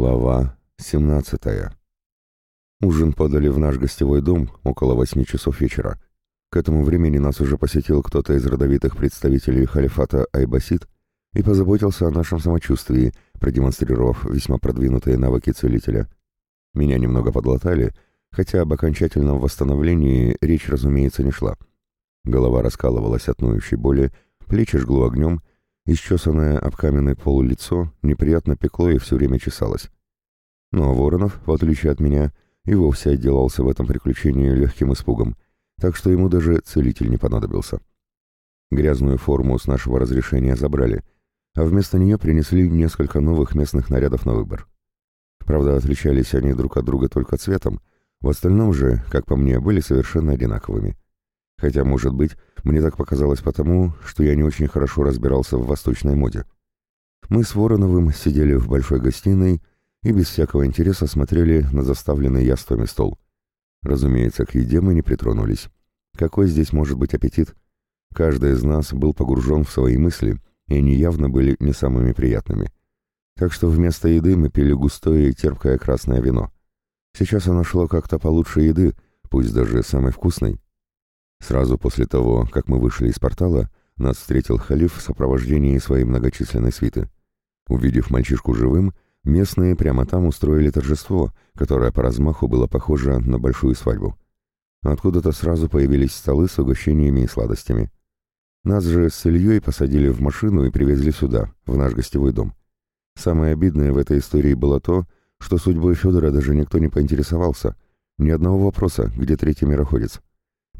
Глава 17 Ужин подали в наш гостевой дом около восьми часов вечера. К этому времени нас уже посетил кто-то из родовитых представителей халифата Айбасид и позаботился о нашем самочувствии, продемонстрировав весьма продвинутые навыки целителя. Меня немного подлатали, хотя об окончательном восстановлении речь, разумеется, не шла. Голова раскалывалась от ноющей боли, плечи жгло огнем, Исчесанное об каменный пол лицо неприятно пекло и все время чесалось. Но Воронов, в отличие от меня, и вовсе отделался в этом приключении легким испугом, так что ему даже целитель не понадобился. Грязную форму с нашего разрешения забрали, а вместо нее принесли несколько новых местных нарядов на выбор. Правда, отличались они друг от друга только цветом, в остальном же, как по мне, были совершенно одинаковыми. Хотя, может быть, мне так показалось потому, что я не очень хорошо разбирался в восточной моде. Мы с Вороновым сидели в большой гостиной и без всякого интереса смотрели на заставленный яствами стол. Разумеется, к еде мы не притронулись. Какой здесь может быть аппетит? Каждый из нас был погружен в свои мысли, и они явно были не самыми приятными. Так что вместо еды мы пили густое и терпкое красное вино. Сейчас оно шло как-то получше еды, пусть даже самой вкусной. Сразу после того, как мы вышли из портала, нас встретил халиф в сопровождении своей многочисленной свиты. Увидев мальчишку живым, местные прямо там устроили торжество, которое по размаху было похоже на большую свадьбу. Откуда-то сразу появились столы с угощениями и сладостями. Нас же с Ильей посадили в машину и привезли сюда, в наш гостевой дом. Самое обидное в этой истории было то, что судьбой Федора даже никто не поинтересовался. Ни одного вопроса, где третий мироходец.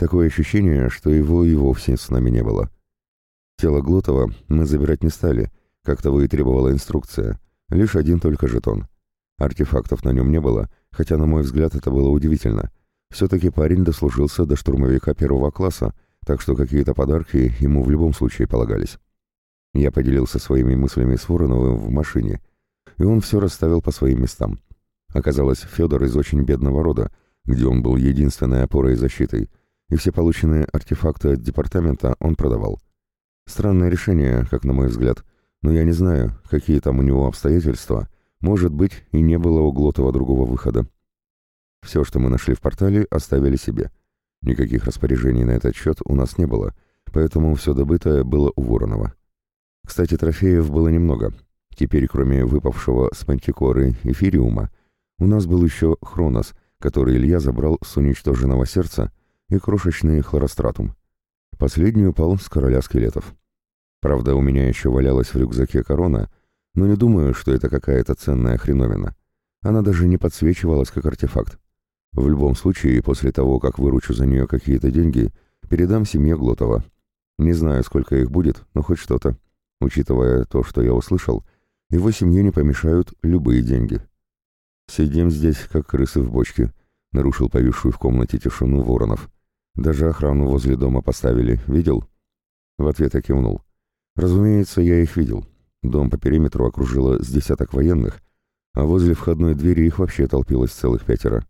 Такое ощущение, что его и вовсе с нами не было. Тело Глотова мы забирать не стали, как того и требовала инструкция. Лишь один только жетон. Артефактов на нем не было, хотя, на мой взгляд, это было удивительно. Все-таки парень дослужился до штурмовика первого класса, так что какие-то подарки ему в любом случае полагались. Я поделился своими мыслями с Вороновым в машине, и он все расставил по своим местам. Оказалось, Федор из очень бедного рода, где он был единственной опорой и защитой, и все полученные артефакты от департамента он продавал. Странное решение, как на мой взгляд, но я не знаю, какие там у него обстоятельства, может быть, и не было у Глотова другого выхода. Все, что мы нашли в портале, оставили себе. Никаких распоряжений на этот счет у нас не было, поэтому все добытое было у Воронова. Кстати, трофеев было немного. Теперь, кроме выпавшего с мантикоры эфириума, у нас был еще Хронос, который Илья забрал с уничтоженного сердца, и крошечный хлоростратум. Последний упал с короля скелетов. Правда, у меня еще валялась в рюкзаке корона, но не думаю, что это какая-то ценная хреновина. Она даже не подсвечивалась как артефакт. В любом случае, после того, как выручу за нее какие-то деньги, передам семье Глотова. Не знаю, сколько их будет, но хоть что-то. Учитывая то, что я услышал, его семье не помешают любые деньги. Сидим здесь, как крысы в бочке, нарушил повисшую в комнате тишину Воронов. Даже охрану возле дома поставили. Видел?» В ответ я кивнул. «Разумеется, я их видел. Дом по периметру окружило с десяток военных, а возле входной двери их вообще толпилось целых пятеро.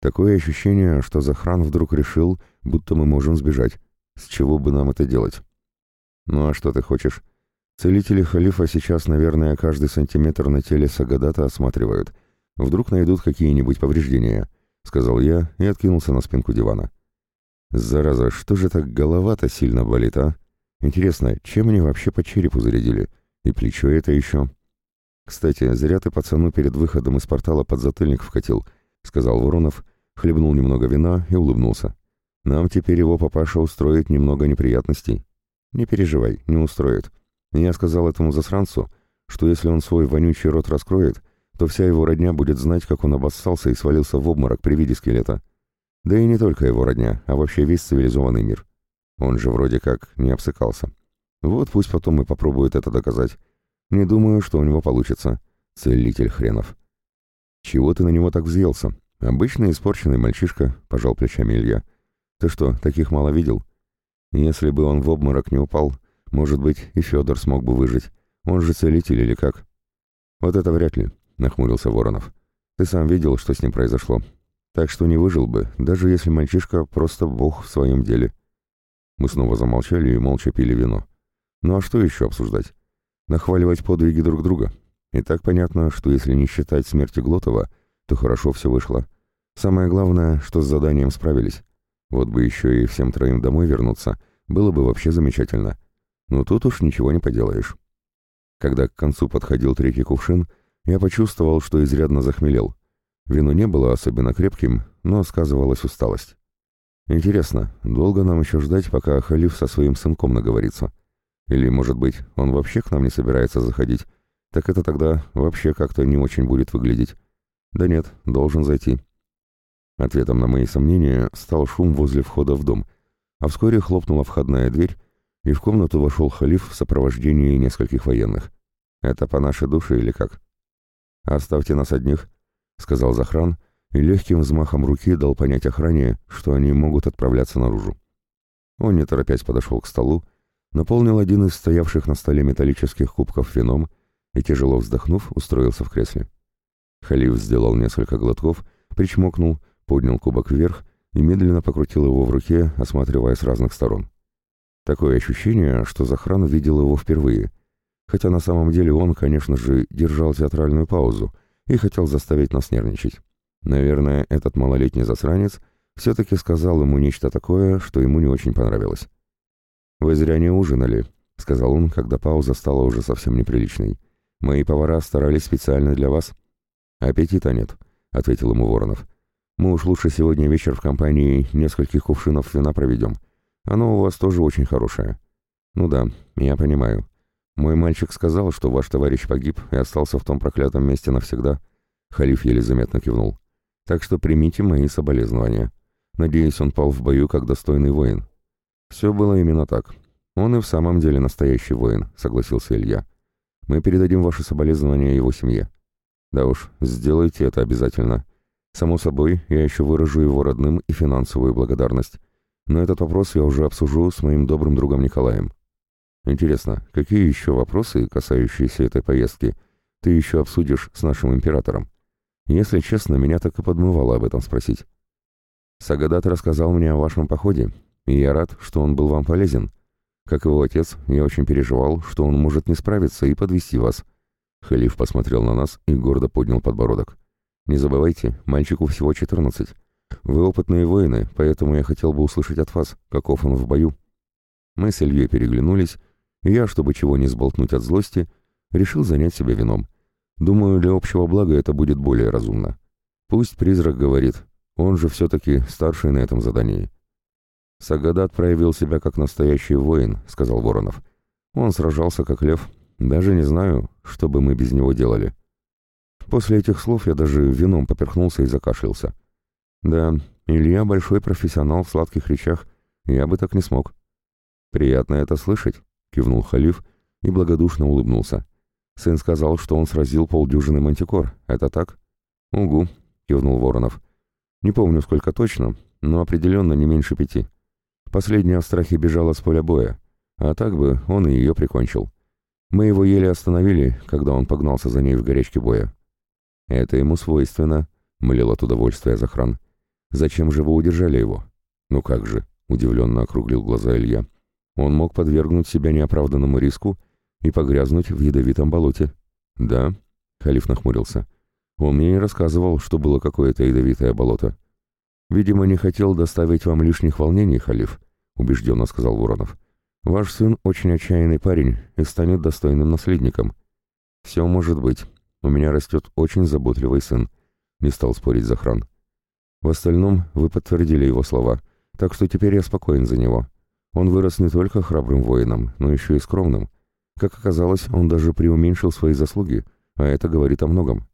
Такое ощущение, что Захран вдруг решил, будто мы можем сбежать. С чего бы нам это делать? Ну а что ты хочешь? Целители халифа сейчас, наверное, каждый сантиметр на теле Сагадата осматривают. Вдруг найдут какие-нибудь повреждения, — сказал я и откинулся на спинку дивана. Зараза, что же так голова-то сильно болит, а? Интересно, чем они вообще по черепу зарядили? И плечо это еще. Кстати, зря ты пацану перед выходом из портала подзатыльник вкатил, сказал Воронов, хлебнул немного вина и улыбнулся. Нам теперь его папаша устроит немного неприятностей. Не переживай, не устроит. Я сказал этому засранцу, что если он свой вонючий рот раскроет, то вся его родня будет знать, как он обоссался и свалился в обморок при виде скелета. Да и не только его родня, а вообще весь цивилизованный мир. Он же вроде как не обсыкался. Вот пусть потом и попробует это доказать. Не думаю, что у него получится. Целитель хренов. Чего ты на него так взъелся? Обычный испорченный мальчишка, пожал плечами Илья. Ты что, таких мало видел? Если бы он в обморок не упал, может быть, и Федор смог бы выжить. Он же целитель или как? Вот это вряд ли, нахмурился Воронов. Ты сам видел, что с ним произошло. Так что не выжил бы, даже если мальчишка просто бог в своем деле. Мы снова замолчали и молча пили вино. Ну а что еще обсуждать? Нахваливать подвиги друг друга? И так понятно, что если не считать смерти Глотова, то хорошо все вышло. Самое главное, что с заданием справились. Вот бы еще и всем троим домой вернуться, было бы вообще замечательно. Но тут уж ничего не поделаешь. Когда к концу подходил третий кувшин, я почувствовал, что изрядно захмелел. Вино не было особенно крепким, но сказывалась усталость. Интересно, долго нам еще ждать, пока халиф со своим сынком наговорится? Или, может быть, он вообще к нам не собирается заходить? Так это тогда вообще как-то не очень будет выглядеть. Да нет, должен зайти. Ответом на мои сомнения стал шум возле входа в дом, а вскоре хлопнула входная дверь, и в комнату вошел халиф в сопровождении нескольких военных. «Это по нашей душе или как?» «Оставьте нас одних», — сказал Захран, и легким взмахом руки дал понять охране, что они могут отправляться наружу. Он, не торопясь, подошел к столу, наполнил один из стоявших на столе металлических кубков вином и, тяжело вздохнув, устроился в кресле. Халиф сделал несколько глотков, причмокнул, поднял кубок вверх и медленно покрутил его в руке, осматривая с разных сторон. Такое ощущение, что Захран видел его впервые, хотя на самом деле он, конечно же, держал театральную паузу и хотел заставить нас нервничать. Наверное, этот малолетний засранец все-таки сказал ему нечто такое, что ему не очень понравилось. «Вы зря не ужинали», — сказал он, когда пауза стала уже совсем неприличной. «Мои повара старались специально для вас». «Аппетита нет», — ответил ему Воронов. «Мы уж лучше сегодня вечер в компании нескольких кувшинов вина проведем. Оно у вас тоже очень хорошее». «Ну да, я понимаю. Мой мальчик сказал, что ваш товарищ погиб и остался в том проклятом месте навсегда». Халиф еле заметно кивнул. Так что примите мои соболезнования. Надеюсь, он пал в бою как достойный воин. Все было именно так. Он и в самом деле настоящий воин, согласился Илья. Мы передадим ваши соболезнования его семье. Да уж, сделайте это обязательно. Само собой, я еще выражу его родным и финансовую благодарность. Но этот вопрос я уже обсужу с моим добрым другом Николаем. Интересно, какие еще вопросы, касающиеся этой поездки, ты еще обсудишь с нашим императором? Если честно, меня так и подмывало об этом спросить. Сагадат рассказал мне о вашем походе, и я рад, что он был вам полезен. Как его отец, я очень переживал, что он может не справиться и подвести вас. Халиф посмотрел на нас и гордо поднял подбородок. Не забывайте, мальчику всего 14. Вы опытные воины, поэтому я хотел бы услышать от вас, каков он в бою. Мы с Ильей переглянулись, я, чтобы чего не сболтнуть от злости, решил занять себя вином. Думаю, для общего блага это будет более разумно. Пусть призрак говорит, он же все-таки старший на этом задании. Сагадат проявил себя как настоящий воин, сказал Воронов. Он сражался как лев. Даже не знаю, что бы мы без него делали. После этих слов я даже вином поперхнулся и закашлялся. Да, Илья большой профессионал в сладких речах, я бы так не смог. Приятно это слышать, кивнул халиф и благодушно улыбнулся. Сын сказал, что он сразил полдюжины мантикор. Это так? Угу, кивнул Воронов. Не помню, сколько точно, но определенно не меньше пяти. Последняя в страхе бежала с поля боя, а так бы он и ее прикончил. Мы его еле остановили, когда он погнался за ней в горячке боя. Это ему свойственно, млел от удовольствия Захран. Зачем же вы удержали его? Ну как же, удивленно округлил глаза Илья. Он мог подвергнуть себя неоправданному риску и погрязнуть в ядовитом болоте. Да, халиф нахмурился. Он мне не рассказывал, что было какое-то ядовитое болото. Видимо, не хотел доставить вам лишних волнений, халиф, убежденно сказал Воронов. Ваш сын очень отчаянный парень и станет достойным наследником. Все может быть. У меня растет очень заботливый сын, не стал спорить Захран. В остальном вы подтвердили его слова, так что теперь я спокоен за него. Он вырос не только храбрым воином, но еще и скромным, как оказалось, он даже преуменьшил свои заслуги, а это говорит о многом.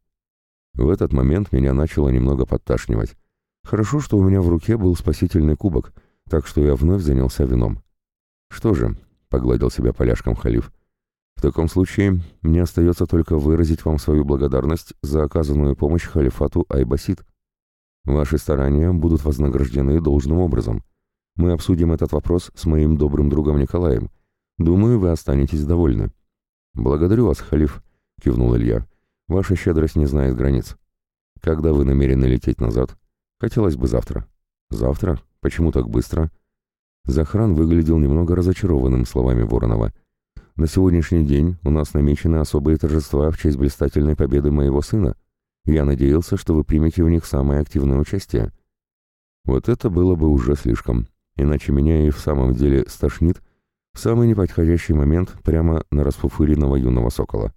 В этот момент меня начало немного подташнивать. Хорошо, что у меня в руке был спасительный кубок, так что я вновь занялся вином. «Что же», — погладил себя поляшком халиф, — «в таком случае мне остается только выразить вам свою благодарность за оказанную помощь халифату Айбасид. Ваши старания будут вознаграждены должным образом. Мы обсудим этот вопрос с моим добрым другом Николаем, Думаю, вы останетесь довольны. Благодарю вас, халиф, кивнул Илья. Ваша щедрость не знает границ. Когда вы намерены лететь назад? Хотелось бы завтра. Завтра? Почему так быстро? Захран выглядел немного разочарованным словами Воронова. На сегодняшний день у нас намечены особые торжества в честь блистательной победы моего сына. Я надеялся, что вы примете в них самое активное участие. Вот это было бы уже слишком, иначе меня и в самом деле стошнит в самый неподходящий момент прямо на расфуфыренного юного сокола.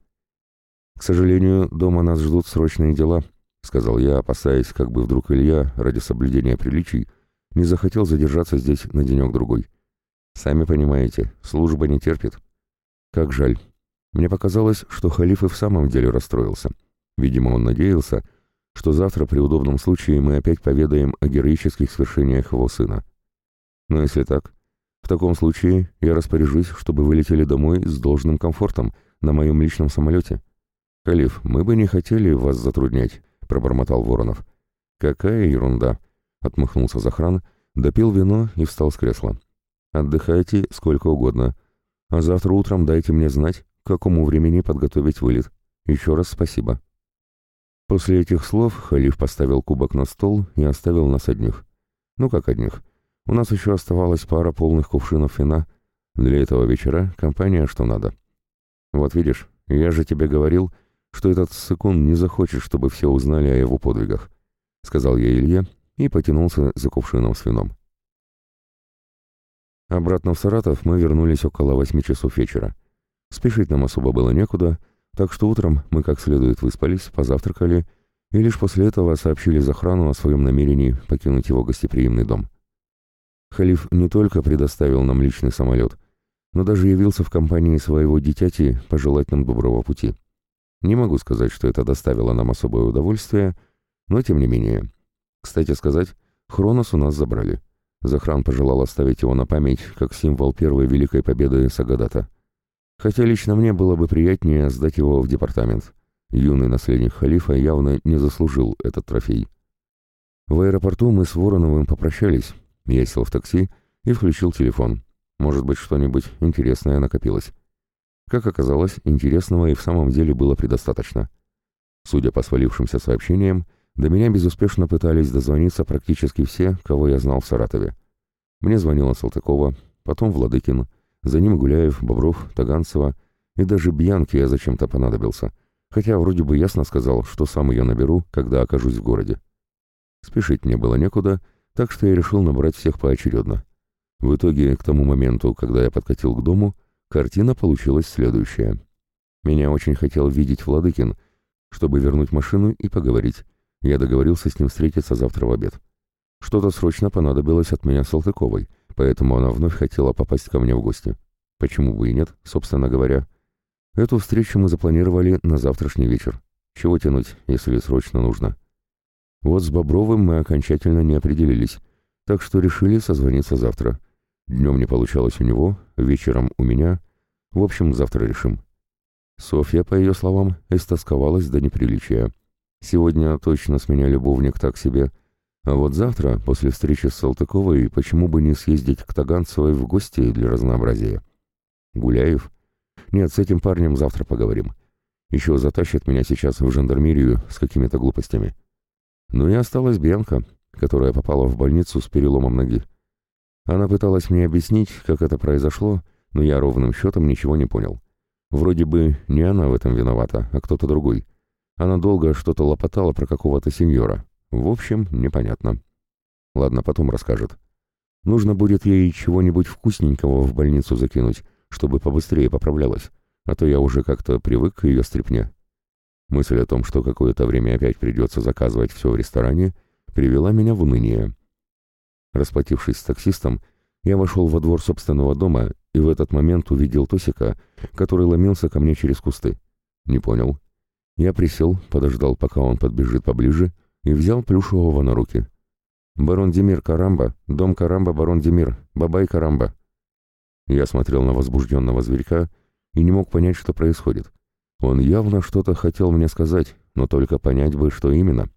«К сожалению, дома нас ждут срочные дела», — сказал я, опасаясь, как бы вдруг Илья, ради соблюдения приличий, не захотел задержаться здесь на денек-другой. «Сами понимаете, служба не терпит». Как жаль. Мне показалось, что халиф и в самом деле расстроился. Видимо, он надеялся, что завтра при удобном случае мы опять поведаем о героических свершениях его сына. Но если так, в таком случае я распоряжусь, чтобы вы летели домой с должным комфортом на моем личном самолете. Халиф, мы бы не хотели вас затруднять, пробормотал Воронов. Какая ерунда, отмахнулся Захран, допил вино и встал с кресла. Отдыхайте сколько угодно. А завтра утром дайте мне знать, к какому времени подготовить вылет. Еще раз спасибо». После этих слов халиф поставил кубок на стол и оставил нас одних. Ну как одних? У нас еще оставалась пара полных кувшинов вина. Для этого вечера компания что надо. Вот видишь, я же тебе говорил, что этот сыкун не захочет, чтобы все узнали о его подвигах, сказал я Илье и потянулся за кувшином с вином. Обратно в Саратов мы вернулись около восьми часов вечера. Спешить нам особо было некуда, так что утром мы как следует выспались, позавтракали и лишь после этого сообщили Захрану о своем намерении покинуть его гостеприимный дом. Халиф не только предоставил нам личный самолет, но даже явился в компании своего дитяти пожелать нам доброго пути. Не могу сказать, что это доставило нам особое удовольствие, но тем не менее. Кстати сказать, Хронос у нас забрали. Захран пожелал оставить его на память как символ первой великой победы Сагадата. Хотя лично мне было бы приятнее сдать его в департамент. Юный наследник халифа явно не заслужил этот трофей. В аэропорту мы с Вороновым попрощались. Я сел в такси и включил телефон. Может быть, что-нибудь интересное накопилось. Как оказалось, интересного и в самом деле было предостаточно. Судя по свалившимся сообщениям, до меня безуспешно пытались дозвониться практически все, кого я знал в Саратове. Мне звонила Салтыкова, потом Владыкин, за ним Гуляев, Бобров, Таганцева, и даже Бьянки я зачем-то понадобился, хотя вроде бы ясно сказал, что сам ее наберу, когда окажусь в городе. Спешить мне было некуда, так что я решил набрать всех поочередно. В итоге, к тому моменту, когда я подкатил к дому, картина получилась следующая. Меня очень хотел видеть Владыкин, чтобы вернуть машину и поговорить, я договорился с ним встретиться завтра в обед. Что-то срочно понадобилось от меня Салтыковой, поэтому она вновь хотела попасть ко мне в гости. Почему бы и нет, собственно говоря. Эту встречу мы запланировали на завтрашний вечер. Чего тянуть, если срочно нужно? Вот с Бобровым мы окончательно не определились, так что решили созвониться завтра. Днем не получалось у него, вечером у меня. В общем, завтра решим. Софья, по ее словам, истосковалась до неприличия. Сегодня точно с меня любовник так себе. А вот завтра, после встречи с Салтыковой, почему бы не съездить к Таганцевой в гости для разнообразия? Гуляев? Нет, с этим парнем завтра поговорим. Еще затащит меня сейчас в жандармерию с какими-то глупостями. Ну и осталась Бьянка, которая попала в больницу с переломом ноги. Она пыталась мне объяснить, как это произошло, но я ровным счетом ничего не понял. Вроде бы не она в этом виновата, а кто-то другой. Она долго что-то лопотала про какого-то сеньора. В общем, непонятно. Ладно, потом расскажет. Нужно будет ей чего-нибудь вкусненького в больницу закинуть, чтобы побыстрее поправлялась, а то я уже как-то привык к ее стряпне. Мысль о том, что какое-то время опять придется заказывать все в ресторане, привела меня в уныние. Расплатившись с таксистом, я вошел во двор собственного дома и в этот момент увидел Тосика, который ломился ко мне через кусты. Не понял, я присел, подождал, пока он подбежит поближе, и взял плюшевого на руки. «Барон Демир Карамба, дом Карамба, барон Демир, бабай Карамба». Я смотрел на возбужденного зверька и не мог понять, что происходит. Он явно что-то хотел мне сказать, но только понять бы, что именно.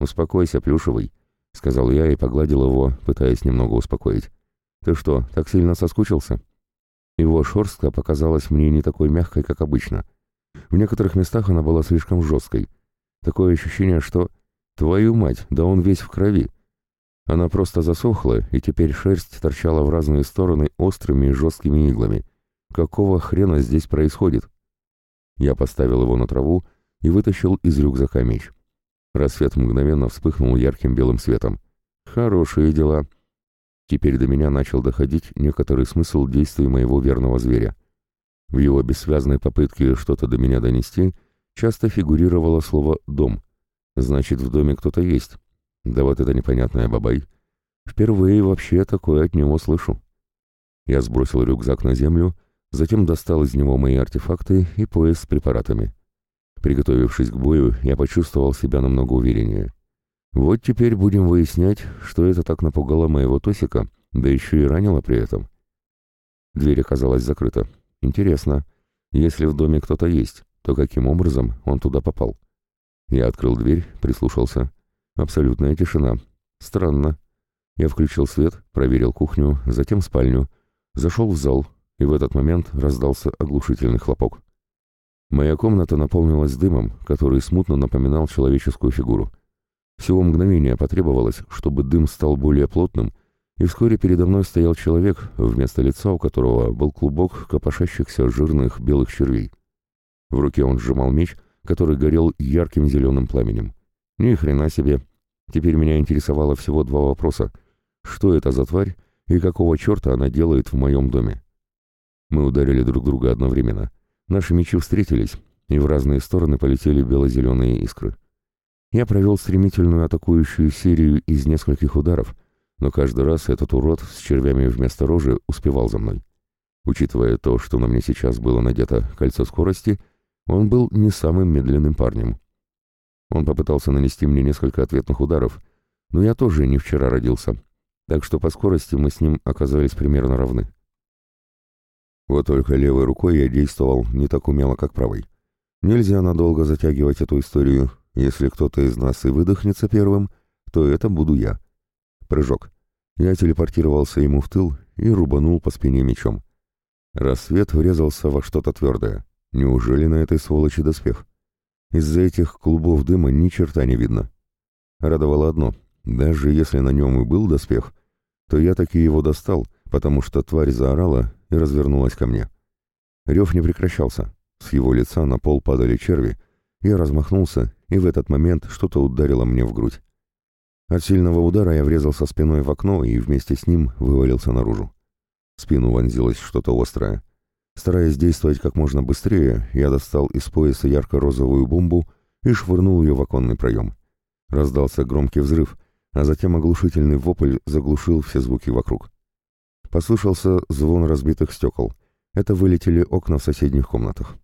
«Успокойся, плюшевый», — сказал я и погладил его, пытаясь немного успокоить. «Ты что, так сильно соскучился?» Его шерстка показалась мне не такой мягкой, как обычно — в некоторых местах она была слишком жесткой. Такое ощущение, что... Твою мать, да он весь в крови. Она просто засохла, и теперь шерсть торчала в разные стороны острыми и жесткими иглами. какого хрена здесь происходит? Я поставил его на траву и вытащил из рюкзака меч. Рассвет мгновенно вспыхнул ярким белым светом. Хорошие дела. Теперь до меня начал доходить некоторый смысл действий моего верного зверя. В его бессвязной попытке что-то до меня донести часто фигурировало слово «дом». Значит, в доме кто-то есть. Да вот это непонятная бабай. Впервые вообще такое от него слышу. Я сбросил рюкзак на землю, затем достал из него мои артефакты и пояс с препаратами. Приготовившись к бою, я почувствовал себя намного увереннее. Вот теперь будем выяснять, что это так напугало моего Тосика, да еще и ранило при этом. Дверь оказалась закрыта. Интересно, если в доме кто-то есть, то каким образом он туда попал? Я открыл дверь, прислушался. Абсолютная тишина. Странно. Я включил свет, проверил кухню, затем спальню, зашел в зал, и в этот момент раздался оглушительный хлопок. Моя комната наполнилась дымом, который смутно напоминал человеческую фигуру. Всего мгновения потребовалось, чтобы дым стал более плотным, и вскоре передо мной стоял человек, вместо лица у которого был клубок копошащихся жирных белых червей. В руке он сжимал меч, который горел ярким зеленым пламенем. Ни хрена себе. Теперь меня интересовало всего два вопроса. Что это за тварь и какого черта она делает в моем доме? Мы ударили друг друга одновременно. Наши мечи встретились, и в разные стороны полетели бело-зеленые искры. Я провел стремительную атакующую серию из нескольких ударов, но каждый раз этот урод с червями вместо рожи успевал за мной. Учитывая то, что на мне сейчас было надето кольцо скорости, он был не самым медленным парнем. Он попытался нанести мне несколько ответных ударов, но я тоже не вчера родился, так что по скорости мы с ним оказались примерно равны. Вот только левой рукой я действовал не так умело, как правой. Нельзя надолго затягивать эту историю, если кто-то из нас и выдохнется первым, то это буду я. Прыжок. Я телепортировался ему в тыл и рубанул по спине мечом. Рассвет врезался во что-то твердое. Неужели на этой сволочи доспех? Из-за этих клубов дыма ни черта не видно. Радовало одно. Даже если на нем и был доспех, то я таки его достал, потому что тварь заорала и развернулась ко мне. Рев не прекращался. С его лица на пол падали черви. Я размахнулся и в этот момент что-то ударило мне в грудь. От сильного удара я врезался спиной в окно и вместе с ним вывалился наружу. В спину вонзилось что-то острое. Стараясь действовать как можно быстрее, я достал из пояса ярко-розовую бомбу и швырнул ее в оконный проем. Раздался громкий взрыв, а затем оглушительный вопль заглушил все звуки вокруг. Послышался звон разбитых стекол. Это вылетели окна в соседних комнатах.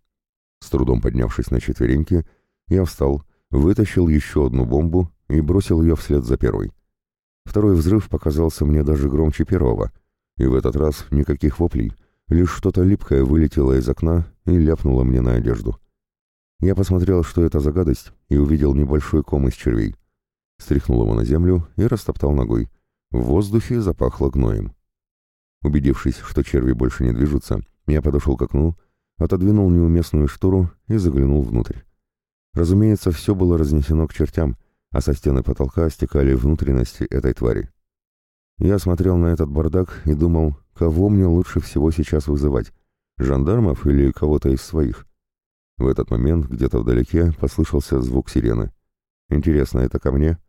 С трудом поднявшись на четвереньки, я встал, вытащил еще одну бомбу и бросил ее вслед за первой. Второй взрыв показался мне даже громче первого, и в этот раз никаких воплей, лишь что-то липкое вылетело из окна и ляпнуло мне на одежду. Я посмотрел, что это за гадость, и увидел небольшой ком из червей. Стряхнул его на землю и растоптал ногой. В воздухе запахло гноем. Убедившись, что черви больше не движутся, я подошел к окну, отодвинул неуместную штору и заглянул внутрь. Разумеется, все было разнесено к чертям, а со стены потолка стекали внутренности этой твари. Я смотрел на этот бардак и думал, кого мне лучше всего сейчас вызывать, жандармов или кого-то из своих. В этот момент где-то вдалеке послышался звук сирены. Интересно, это ко мне?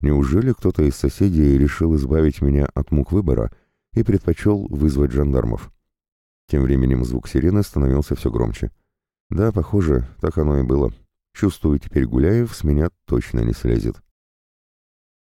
Неужели кто-то из соседей решил избавить меня от мук выбора и предпочел вызвать жандармов? Тем временем звук сирены становился все громче. Да, похоже, так оно и было. Чувствую, теперь Гуляев с меня точно не слезет.